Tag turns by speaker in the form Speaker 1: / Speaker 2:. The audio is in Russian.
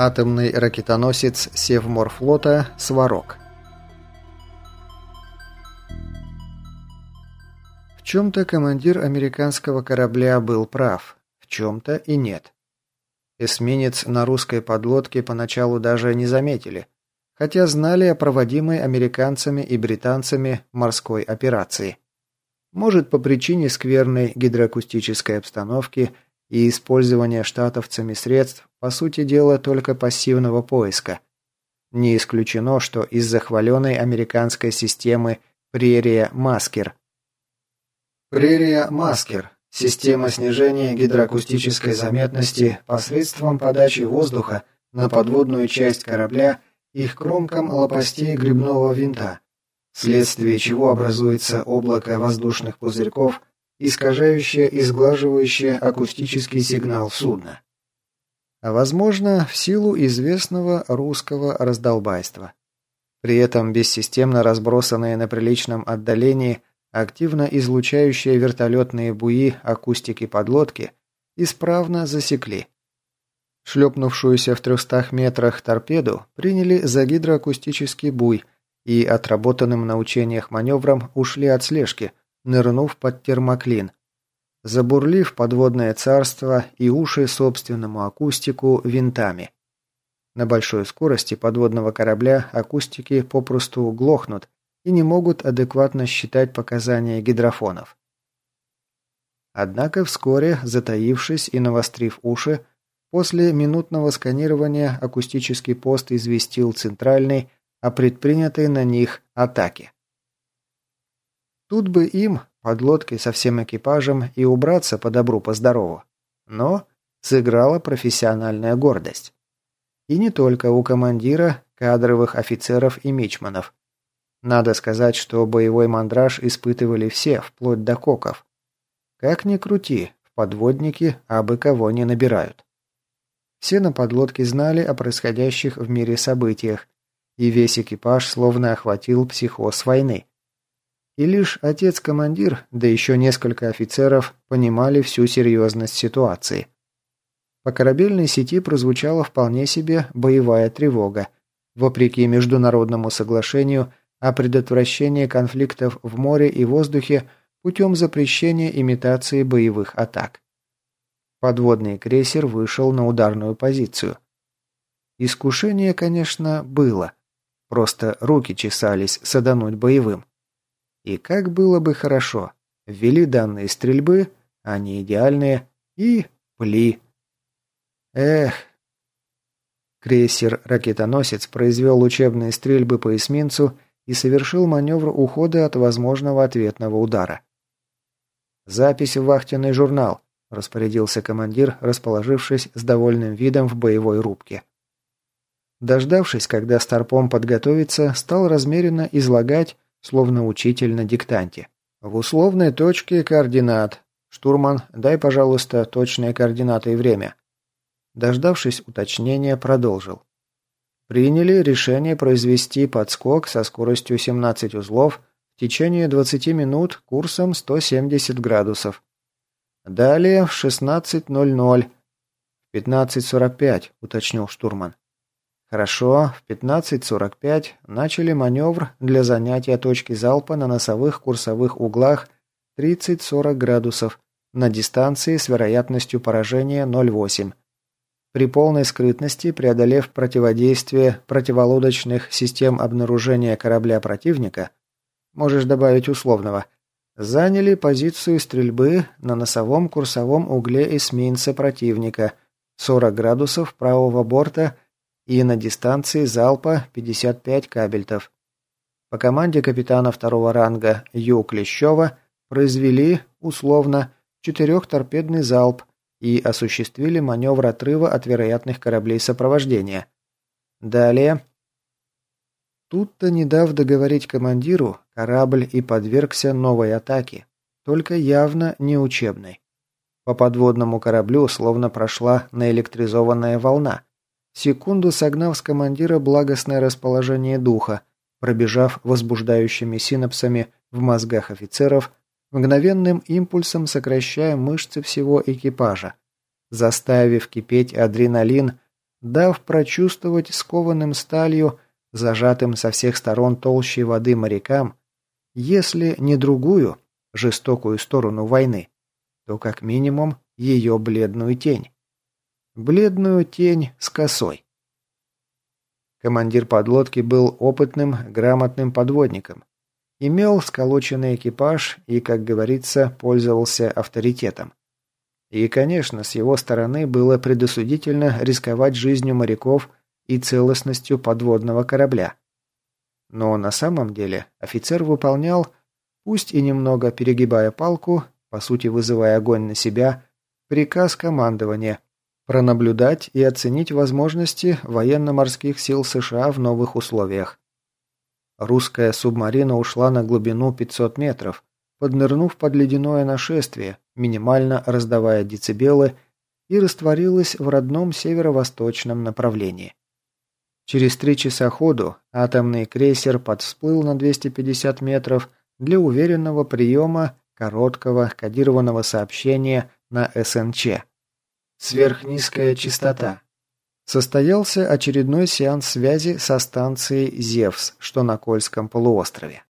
Speaker 1: Атомный ракетоносец Севморфлота «Сварог». В чем-то командир американского корабля был прав, в чем-то и нет. Эсминец на русской подлодке поначалу даже не заметили, хотя знали о проводимой американцами и британцами морской операции. Может, по причине скверной гидроакустической обстановки – и использование штатовцами средств, по сути дела, только пассивного поиска. Не исключено, что из захваленной американской системы Прерия Маскер. Прерия Маскер – система снижения гидроакустической заметности посредством подачи воздуха на подводную часть корабля их кромкам лопастей грибного винта, вследствие чего образуется облако воздушных пузырьков искажающее и сглаживающее акустический сигнал судна. А возможно, в силу известного русского раздолбайства. При этом бессистемно разбросанные на приличном отдалении активно излучающие вертолетные буи акустики подлодки исправно засекли. Шлепнувшуюся в 300 метрах торпеду приняли за гидроакустический буй и отработанным на учениях маневром ушли от слежки, нырнув под термоклин, забурлив подводное царство и уши собственному акустику винтами. На большой скорости подводного корабля акустики попросту глохнут и не могут адекватно считать показания гидрофонов. Однако вскоре, затаившись и навострив уши, после минутного сканирования акустический пост известил центральный о предпринятой на них атаке. Тут бы им, подлодкой со всем экипажем, и убраться по добру, по здорову. Но сыграла профессиональная гордость. И не только у командира, кадровых офицеров и мичманов. Надо сказать, что боевой мандраж испытывали все, вплоть до коков. Как ни крути, в подводники абы кого не набирают. Все на подлодке знали о происходящих в мире событиях, и весь экипаж словно охватил психоз войны. И лишь отец-командир, да еще несколько офицеров, понимали всю серьезность ситуации. По корабельной сети прозвучала вполне себе боевая тревога, вопреки международному соглашению о предотвращении конфликтов в море и воздухе путем запрещения имитации боевых атак. Подводный крейсер вышел на ударную позицию. Искушение, конечно, было. Просто руки чесались садануть боевым. И как было бы хорошо. Ввели данные стрельбы, они идеальные, и пли. Эх. Крейсер-ракетоносец произвел учебные стрельбы по эсминцу и совершил маневр ухода от возможного ответного удара. «Запись в вахтенный журнал», – распорядился командир, расположившись с довольным видом в боевой рубке. Дождавшись, когда Старпом подготовится, стал размеренно излагать словно учитель на диктанте. В условной точке координат. Штурман, дай, пожалуйста, точные координаты и время. Дождавшись уточнения, продолжил. Приняли решение произвести подскок со скоростью 17 узлов в течение 20 минут курсом 170 градусов. Далее в 16.00. В 15.45, уточнил штурман. Хорошо, в 15.45 начали маневр для занятия точки залпа на носовых курсовых углах 30-40 градусов на дистанции с вероятностью поражения 0,8. При полной скрытности, преодолев противодействие противолодочных систем обнаружения корабля противника, можешь добавить условного, заняли позицию стрельбы на носовом курсовом угле эсминца противника 40 градусов правого борта – и на дистанции залпа 55 кабельтов. По команде капитана второго ранга Ю. Клещева произвели, условно, четырехторпедный залп и осуществили маневр отрыва от вероятных кораблей сопровождения. Далее... Тут-то, не дав договорить командиру, корабль и подвергся новой атаке, только явно не учебной. По подводному кораблю словно прошла наэлектризованная волна – секунду согнав с командира благостное расположение духа, пробежав возбуждающими синапсами в мозгах офицеров, мгновенным импульсом сокращая мышцы всего экипажа, заставив кипеть адреналин, дав прочувствовать скованным сталью, зажатым со всех сторон толщей воды морякам, если не другую, жестокую сторону войны, то как минимум ее бледную тень. Бледную тень с косой. Командир подлодки был опытным, грамотным подводником. Имел сколоченный экипаж и, как говорится, пользовался авторитетом. И, конечно, с его стороны было предосудительно рисковать жизнью моряков и целостностью подводного корабля. Но на самом деле офицер выполнял, пусть и немного перегибая палку, по сути вызывая огонь на себя, приказ командования пронаблюдать и оценить возможности военно-морских сил США в новых условиях. Русская субмарина ушла на глубину 500 метров, поднырнув под ледяное нашествие, минимально раздавая децибелы, и растворилась в родном северо-восточном направлении. Через три часа ходу атомный крейсер подсплыл на 250 метров для уверенного приема короткого кодированного сообщения на СНЧ. Сверхнизкая частота. Состоялся очередной сеанс связи со станцией «Зевс», что на Кольском полуострове.